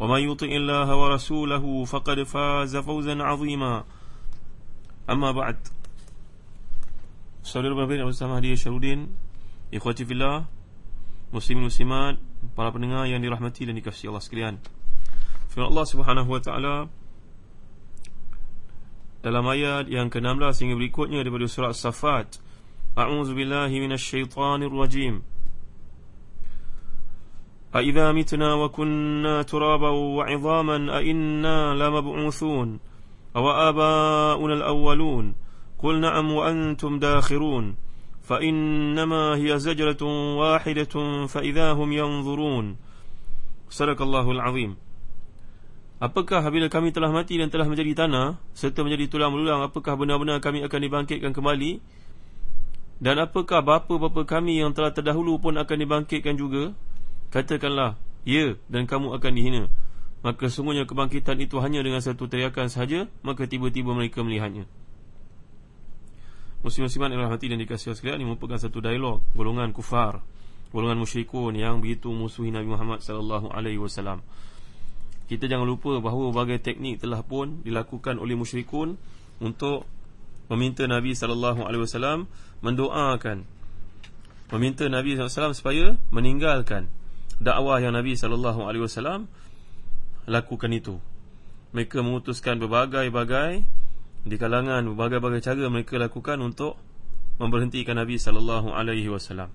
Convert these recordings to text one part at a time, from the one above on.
ومن يطع الله ورسوله فقد فاز فوزا عظيما أما بعد Saudara Bapak dan bersama Hadiah Syarudin Ikhwati Fillah Muslimin Muslimat Para pendengar yang dirahmati dan dikasihi Allah sekalian Firman Allah Subhanahu Wa Taala Dalam ayat yang ke-16 hingga berikutnya daripada surah As-Safat A'udzu billahi minasyaitonir rajim أَإِذَا مِتْنَا وَكُنَّا تُرَابًا وَعِظَامًا أَإِنَّا لَمَبْعُوثُونَ أَوَآبَاؤُنَا الْأَوَّلُونَ قُلْ نَعَمْ وَأَنْتُمْ دَاخِرُونَ فَإِنَّمَا هِيَ زَجْرَةٌ وَاحِدَةٌ فَإِذَا هُمْ يَنْظُرُونَ صدق الله العظيم Apakah apabila kami telah mati dan telah menjadi tanah Serta menjadi tulang belulang Apakah benar-benar kami akan dibangkitkan kembali Dan apakah bapa-bapa kami yang telah terdahulu pun akan dibangkitkan juga Katakanlah, ya dan kamu akan dihina. Maka sungguhnya kebangkitan itu hanya dengan satu teriakan sahaja Maka tiba-tiba mereka melihatnya. Muslim-musliman yang rahmati dan dikasih sekalian Ini merupakan satu dialog golongan kufar Golongan musyrikun yang begitu musuhi Nabi Muhammad SAW Kita jangan lupa bahawa berbagai teknik telah pun dilakukan oleh musyrikun Untuk meminta Nabi SAW mendoakan Meminta Nabi SAW supaya meninggalkan dakwah yang Nabi sallallahu alaihi wasallam lakukan itu. Mereka memutuskan berbagai-bagai di kalangan berbagai-bagai cara mereka lakukan untuk memberhentikan Nabi sallallahu alaihi wasallam.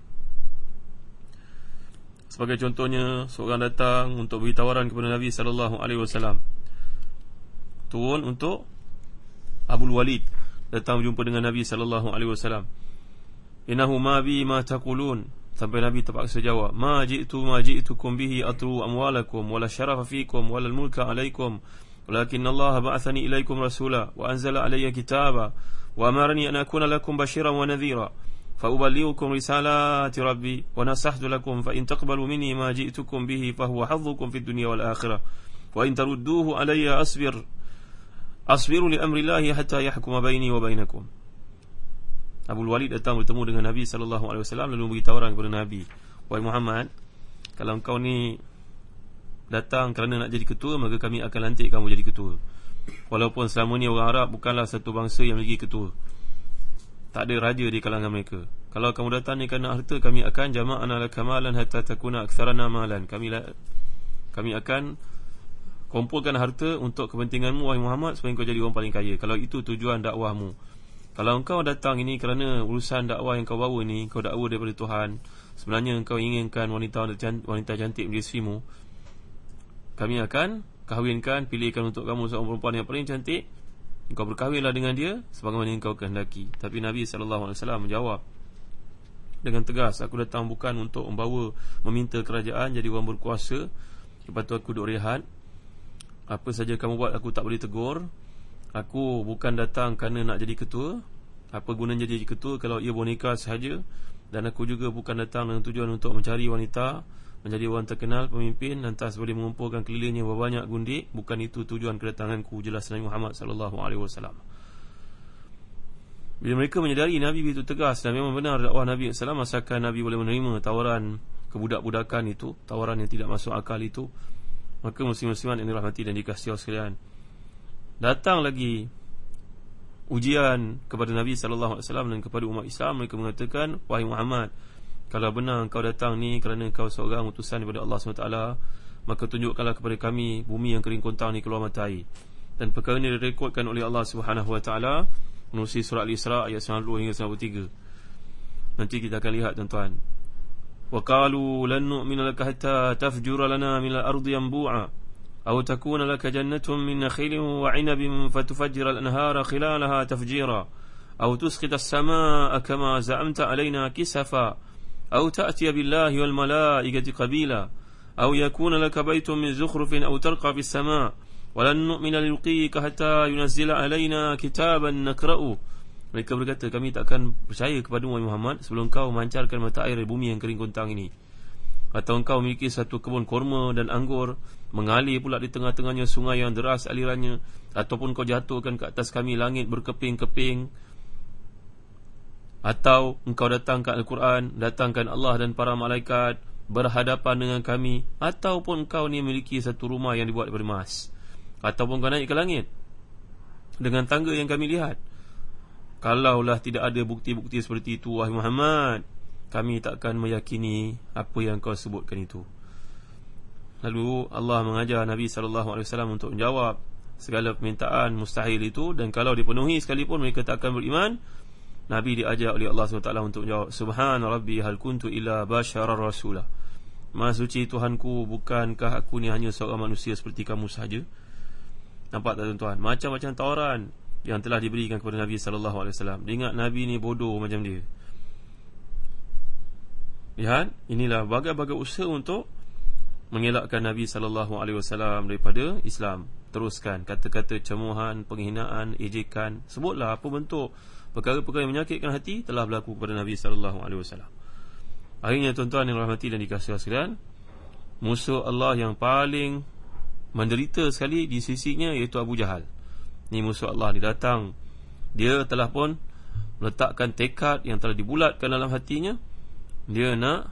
Sebagai contohnya, seorang datang untuk beri tawaran kepada Nabi sallallahu alaihi wasallam. Turun untuk Abu Walid datang berjumpa dengan Nabi sallallahu alaihi wasallam. Innahu ma bi ma taqulun Sampai Nabi terpaksa jawab, "Ma ji'tu ma ji'tukum bihi atru amwalakum wala syarafa fikum wala mulka alaikum, walakin Allah ba'athani ilaikum rasula wa anzala alayya kitaba wa amarani an akuna lakum bashiran wa nadhira." فأبلغكم رسالات ربي ونصحت لكم فإن تقبلوا مني ما جئتكم به فهو حظكم في الدنيا والآخرة وإن تردوه علي أصبر أصبر لأمر الله حتى يحكم بيني وبينكم Abu Walid datang bertemu dengan Nabi sallallahu alaihi wasallam lalu beri tawaran kepada Nabi, "Wahai Muhammad, kalau engkau ni datang kerana nak jadi ketua, maka kami akan lantik kamu jadi ketua. Walaupun selama ni orang Arab bukanlah satu bangsa yang memiliki ketua. Tak ada raja di kalangan mereka. Kalau kamu datang ni kerana harta, kami akan jama'ana lakamalan hatta takuna aktsarana malan. Kami kami akan kumpulkan harta untuk kepentinganmu wahai Muhammad supaya kau jadi orang paling kaya. Kalau itu tujuan dakwahmu." Kalau engkau datang ini kerana urusan dakwah yang kau bawa ni Kau dakwah daripada Tuhan Sebenarnya engkau inginkan wanita wanita cantik menjadi istrimu Kami akan kahwinkan, pilihkan untuk kamu seorang perempuan yang paling cantik. Engkau berkahwinlah dengan dia Sebagaimana engkau kehendaki. Tapi Nabi SAW menjawab Dengan tegas Aku datang bukan untuk membawa Meminta kerajaan jadi orang berkuasa. Lepas tu aku duduk rehat. Apa saja kamu buat aku tak boleh tegur Aku bukan datang kerana nak jadi ketua. Apa gunanya jadi ketua kalau ia boneka sahaja? Dan aku juga bukan datang dengan tujuan untuk mencari wanita Menjadi orang terkenal, pemimpin Lantas boleh mengumpulkan kelilingnya berbanyak gundik. Bukan itu tujuan kedatanganku Jelas Nabi Muhammad SAW Bila mereka menyadari Nabi itu tegas Dan memang benar dakwah Nabi SAW Asalkan Nabi boleh menerima tawaran kebudak-budakan itu Tawaran yang tidak masuk akal itu Maka muslim-musliman yang dirahmati dan dikasih sekalian datang lagi ujian kepada Nabi sallallahu alaihi wasallam dan kepada umat Islam mereka mengatakan wahai Muhammad kalau benar kau datang ni kerana kau seorang utusan daripada Allah SWT maka tunjukkanlah kepada kami bumi yang kering kontang ni keluar mata air. Dan perkara ini direkodkan oleh Allah Subhanahu wa taala menerusi surah al-Isra ayat 92 hingga 93 nanti kita akan lihat tuan-tuan. Wa qalu lan nu'mina laka hatta tafjura lana min al-ardi yanbu'a aw takuna laka jannatun min nakhilin wa 'inabin fatufajjira al-anhara khilalaha tafjira aw tusqita as-samaa'a kama za'amta 'alaina kisafa aw ta'tiya billahi wal malaa'ikati qabila أو يكون لك بيت من زخرف أو ترقى في السماء ولن نؤمن للقيك حتى ينزل علينا كتابا نقرأ mereka berkata kami tak akan percaya kepada Muhammad sebelum kau memancarkan mata air di bumi yang kering kontang ini atau engkau memiliki satu kebun korma dan anggur mengalir pula di tengah-tengahnya sungai yang deras alirannya ataupun kau jatuhkan ke atas kami langit berkeping-keping atau engkau datangkan Al-Quran datangkan Allah dan para malaikat berhadapan dengan kami ataupun kau ni memiliki satu rumah yang dibuat daripada emas ataupun kau naik ke langit dengan tangga yang kami lihat. Kalaulah tidak ada bukti-bukti seperti itu wahai Muhammad kami takkan meyakini apa yang kau sebutkan itu. Lalu Allah mengajar Nabi sallallahu alaihi wasallam untuk menjawab segala permintaan mustahil itu dan kalau dipenuhi sekalipun mereka takkan beriman Nabi diajak oleh Allah SWT untuk menjawab Subhan Rabbi hal kuntu illa bashara rasulah Maha suci Tuhanku Bukankah aku ni hanya seorang manusia seperti kamu sahaja? Nampak tak tuan-tuan? Macam-macam tawaran Yang telah diberikan kepada Nabi SAW Dia ingat Nabi ni bodoh macam dia Lihat Inilah bagai-bagai usaha untuk Mengelakkan Nabi SAW Daripada Islam Teruskan Kata-kata cemuhan Penghinaan Ejekan Sebutlah apa bentuk perkara-perkara yang menyakitkan hati telah berlaku kepada Nabi sallallahu alaihi wasallam. Akhirnya tuan-tuan yang rahmati dan dikasihi sekalian, musuh Allah yang paling menderita sekali di sisinya iaitu Abu Jahal. Ni musuh Allah ni datang. Dia telah pun meletakkan tekad yang telah dibulatkan dalam hatinya. Dia nak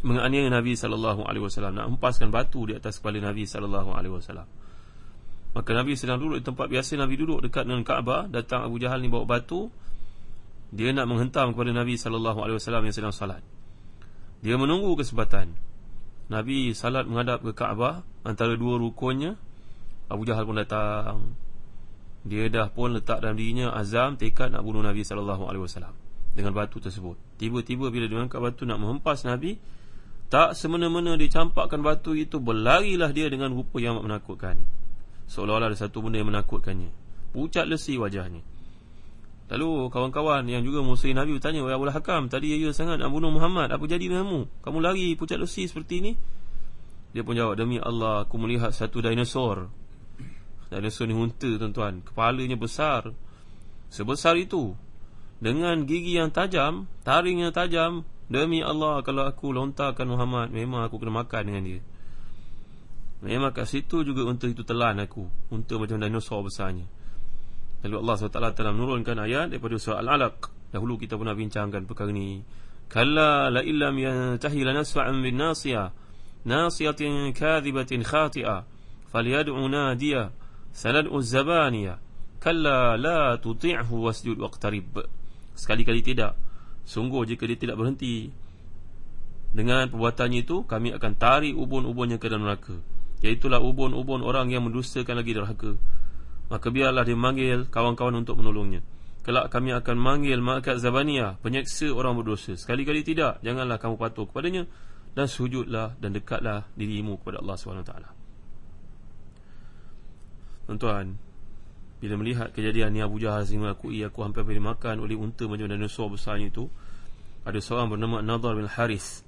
menganiaya Nabi sallallahu alaihi wasallam, nak hempaskan batu di atas kepala Nabi sallallahu alaihi wasallam. Maka Nabi sedang duduk di tempat biasa Nabi duduk dekat dengan Kaabah Datang Abu Jahal ni bawa batu Dia nak menghentam kepada Nabi SAW yang sedang salat. Dia menunggu kesempatan. Nabi salat menghadap ke Kaabah Antara dua rukunnya Abu Jahal pun datang. Dia dah pun letak dalam dirinya Azam tekad nak bunuh Nabi SAW Dengan batu tersebut. Tiba-tiba bila dia mengangkat batu nak menghempas Nabi Tak semena-mena dia campakkan batu itu Berlarilah dia dengan rupa yang menakutkan. Seolah-olah ada satu benda yang menakutkannya. Pucat lesi wajahnya. Lalu kawan-kawan yang juga musuh Nabi bertanya Wahai Abu Hakam Tadi ya sangat nak bunuh Muhammad Apa jadi denganmu? Kamu lari pucat lesi seperti ini Dia pun jawab Demi Allah aku melihat satu dinosaur. Dinosaur ni hunta tuan-tuan. Kepalanya besar. Sebesar itu Dengan gigi yang tajam Taring yang tajam Demi Allah kalau aku lontarkan Muhammad Memang aku kena makan dengan dia. Memang kat situ juga unta itu telan aku Unta macam dinosaur besarnya. Lalu Allah SWT telah menurunkan ayat Daripada surah Al-Alaq. Dahulu kita pernah bincangkan perkara ini Kalla la illam yantahi lanasfa'an bin nasiyah Nasiyatin kathibatin khati'ah Faliyad'u nadiyah Sanad'u zabaniyah Kalla la tuti'hu wasjud waqtarib Sekali-kali tidak. Sungguh jika dia tidak berhenti Dengan perbuatannya itu Kami akan tarik ubun-ubunnya ke dalam neraka. Iaitulah ubun-ubun orang yang mendustakan lagi derhaka Maka biarlah dia manggil kawan-kawan untuk menolongnya. Kelak kami akan manggil Ma'akat Zabaniyah Penyeksa orang berdosa. Sekali-kali tidak Janganlah kamu patuh kepadanya Dan sujudlah dan dekatlah dirimu kepada Allah SWT Tuan-tuan Bila melihat kejadian ni Abu Jahal Sehingga aku, aku hampir makan oleh unta macam dinosaur besarnya itu Ada seorang bernama Nadar bin Haris.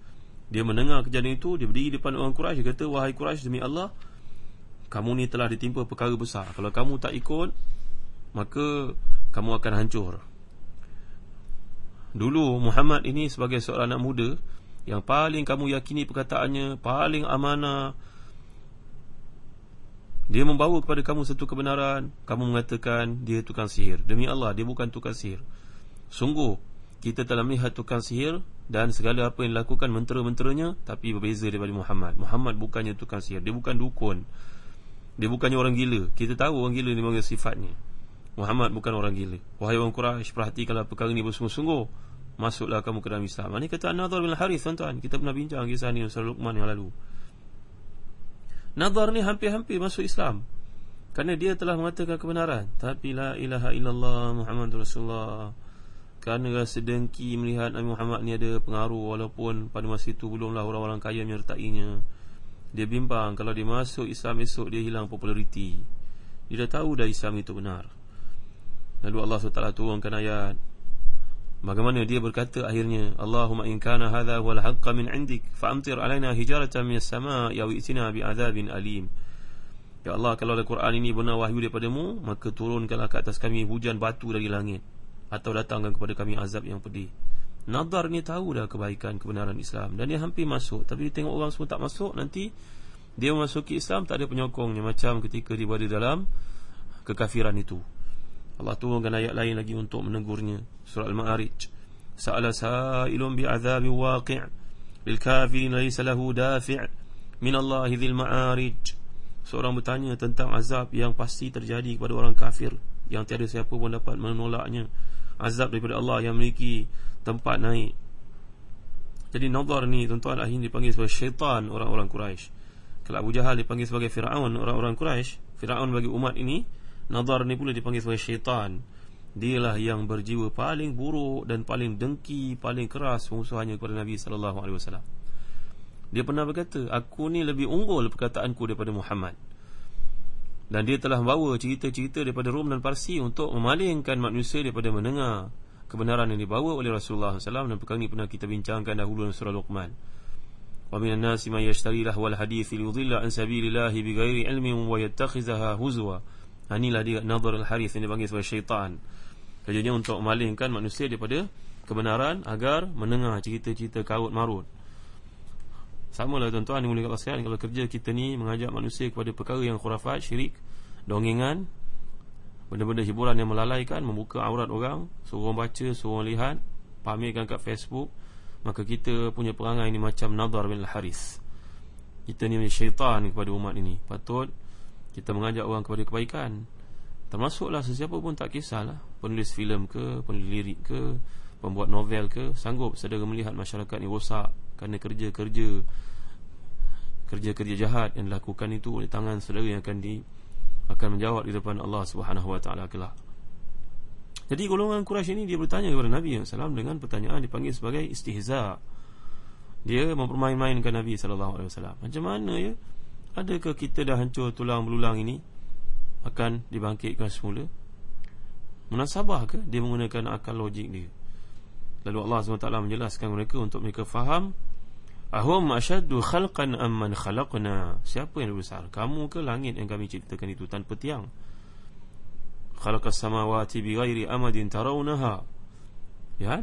Dia mendengar kejadian itu Dia berdiri depan orang Quraisy Dia kata Wahai Quraisy demi Allah Kamu ni telah ditimpa perkara besar. Kalau kamu tak ikut Maka Kamu akan hancur. Dulu Muhammad ini sebagai seorang anak muda Yang paling kamu yakini perkataannya Paling amanah Dia membawa kepada kamu satu kebenaran Kamu mengatakan dia tukang sihir Demi Allah dia bukan tukang sihir Sungguh kita telah melihat tukang sihir dan segala apa yang dilakukan mentera-menteranya tapi berbeza daripada Muhammad. Muhammad bukannya tukang sihir, dia bukan dukun. Dia bukannya orang gila. Kita tahu orang gila ni bagaimana sifatnya. Muhammad bukan orang gila. Wahai orang Quraisy, perhatikanlah perkara ini bersungguh-sungguh. Masuklah kamu ke dalam Islam. Ini kata An-Nadhar bin Harith tuan-tuan. Kita pernah bincang kisah ni Ustaz Luqman yang lalu. Nadar ni hampir-hampir masuk Islam. Kerana dia telah mengatakan kebenaran. Tapi la ilaha illallah Muhammad Rasulullah. Kerana rasa dengki melihat Nabi Muhammad ni ada pengaruh Walaupun pada masa itu belumlah orang-orang kaya menyertainya. Dia bimbang kalau dia masuk Islam esok dia hilang populariti. Dia dah tahu dah Islam itu benar. Lalu Allah SWT turunkan ayat Bagaimana dia berkata akhirnya Allahumma in kana hadha wal haqqa min indik fa'amtir alaina hijaratan min as-sama' ya wi'tina bi'adzabin alim. Ya Allah kalau Al-Quran ini benar wahyu daripadamu maka turunkanlah ke atas kami hujan batu dari langit atau datangkan kepada kami azab yang pedih. Nadar ni tahu dah kebaikan kebenaran Islam. Dan dia hampir masuk. Tapi dia tengok orang semua tak masuk nanti dia memasuki Islam tak ada penyokongnya macam ketika dia berada dalam kekafiran itu Allah turunkan ayat lain lagi untuk menegurnya. Surah al-ma'arij. Sa'ala sa'ilun bi'adzabi waqi' lil kafirin laysa lahu dafi' min Allah dzil ma'arij. Seorang bertanya tentang azab yang pasti terjadi kepada orang kafir. Yang tiada siapa pun dapat menolaknya. Azab daripada Allah yang memiliki tempat naik. Jadi nazar ni tuan-tuan akhir dipanggil sebagai syaitan orang-orang Quraisy. Kalau Abu Jahal dipanggil sebagai Fir'aun orang-orang Quraisy. Fir'aun bagi umat ini Nazar ni pula dipanggil sebagai syaitan. Dialah yang berjiwa paling buruk Dan paling dengki Paling keras Pengusuhannya kepada Nabi SAW Dia pernah berkata Aku ni lebih unggul perkataanku daripada Muhammad. Dan dia telah membawa cerita-cerita Daripada Rom dan Parsi Untuk memalingkan manusia daripada mendengar Kebenaran yang dibawa oleh Rasulullah SAW Dan perkara ini pernah kita bincangkan dahulu dalam surah Luqman. Wa minan nasi man yashtari lahwal hadith Liudhilla an sabilillahi Bighairi ilmin Wa yattakhizaha huzwa Inilah dia Nadhar al-Harith yang dipanggil sebagai syaitan. Kerjanya untuk memalingkan manusia daripada kebenaran Agar mendengar cerita-cerita kaut marut. Sama lah tuan-tuan Kalau kerja kita ni mengajak manusia kepada perkara yang khurafat Syirik, dongengan Benda-benda hiburan yang melalaikan Membuka aurat orang Suruh orang baca, suruh orang lihat Pamerkan kat Facebook Maka kita punya perangai ini macam Nadhar bin al-Harith Kita ni syaitan kepada umat ini. Patut kita mengajak orang kepada kebaikan. Termasuklah sesiapa pun tak kisahlah. Penulis filem ke, penulis lirik ke Pembuat novel ke Sanggup sedara melihat masyarakat ni rosak Kerana kerja-kerja Kerja-kerja jahat yang dilakukan itu Oleh tangan saudara yang akan di Akan menjawab di depan Allah SWT kelak. Jadi golongan Quraisy ini Dia bertanya kepada Nabi SAW Dengan pertanyaan dipanggil sebagai istihza. Dia mempermain-mainkan Nabi SAW Macam mana ya Adakah kita dah hancur tulang belulang ini Akan dibangkitkan semula? Munasabah ke Dia menggunakan akal logik dia? Lalu Allah SWT menjelaskan mereka Untuk mereka faham Ahum asyaddu khalqan amman khalaqna? Siapa yang lebih besar Kamu ke langit yang kami ciptakan itu Tanpa tiang? Khalaqas samawati bi ghairi amadin tarawnaha. Ya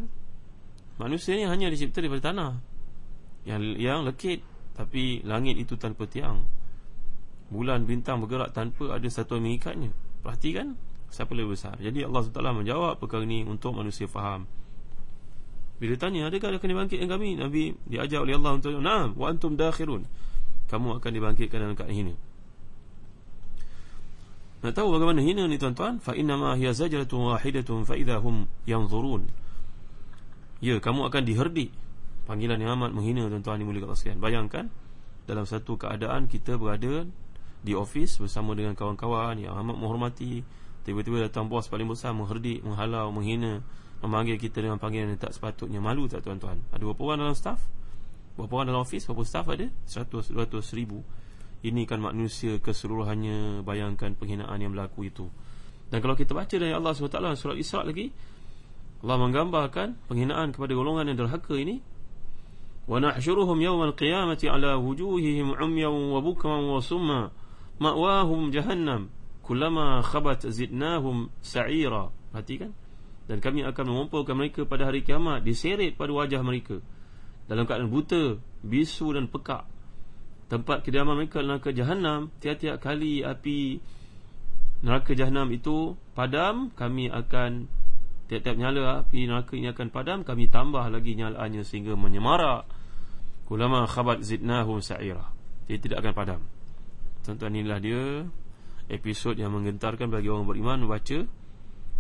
Manusia ni hanya dicipta daripada tanah Yang yang lekit Tapi langit itu tanpa tiang bulan bintang bergerak tanpa ada satu yang mengikatnya. Perhatikan siapa lebih besar. Jadi Allah SWT menjawab perkara ini untuk manusia faham. Bila tanya, adakah akan dibangkitkan kami? Nabi diajar oleh Allah untuk, Naam, wa antum dakhirun. Kamu akan dibangkitkan dalam keadaan hina. Nak tahu bagaimana hina ni tuan-tuan? Fa inna ma hiya zajratun wahidatun fa idza hum yanzurun. Ya, kamu akan diherdik. Panggilan yang amat menghina tuan-tuan dimulai kat sekalian. Bayangkan dalam satu keadaan kita berada di ofis bersama dengan kawan-kawan yang amat menghormati. Tiba-tiba datang bos paling besar mengherdik, menghalau, menghina memanggil kita dengan panggilan yang tak sepatutnya. Malu tak tuan-tuan? Ada berapa orang dalam staff? Berapa orang dalam ofis? Berapa staff ada? 100 200 ribu. Ini kan manusia keseluruhannya. Bayangkan penghinaan yang berlaku itu. Dan kalau kita baca dari Allah SWT surat Isra' lagi Allah menggambarkan penghinaan kepada golongan yang derhaka ini. Wa nahsyuruhum yawmal qiyamati ala wujuhihim umyan wa ma'wahum jahannam. Kullama khabat zidnahum sa'ira. Perhatikan. Dan kami akan mengumpulkan mereka pada hari kiamat. Diseret pada wajah mereka. Dalam keadaan buta bisu dan pekak. Tempat kediaman mereka neraka jahannam. Tiap-tiap kali api neraka jahannam itu padam kami akan tiap-tiap nyala api neraka ini akan padam kami tambah lagi nyalaannya sehingga menyemarak. Kullama khabat zidnahum sa'ira. Dia tidak akan padam Tuan-tuan inilah dia Episod yang menggentarkan bagi orang beriman Membaca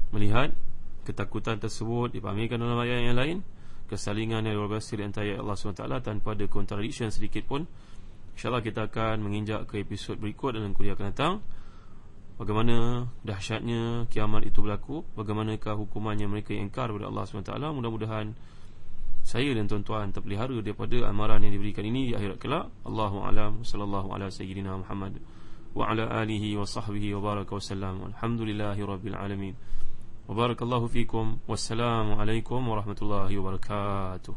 Melihat Ketakutan tersebut Dipamerkan dalam ayat yang lain. Kesalingan yang luar biasa Di antara Allah SWT Tanpa ada contradiction sedikit pun. InsyaAllah kita akan menginjak ke episod berikut dalam kuliah akan datang. Bagaimana dahsyatnya kiamat itu berlaku. Bagaimanakah hukumannya mereka yang ingkar kepada Allah SWT? Mudah-mudahan saya dan tuan-tuan terpelihara daripada amaran yang diberikan ini di akhirat kelak. Allahu'alam Sallallahu ala sayyidina Muhammad Wa ala alihi wa sahbihi wa baraka wa sallam. Alhamdulillahi rabbil alamin. Wa barakallahu fikum. Wassalamualaikum warahmatullahi wabarakatuh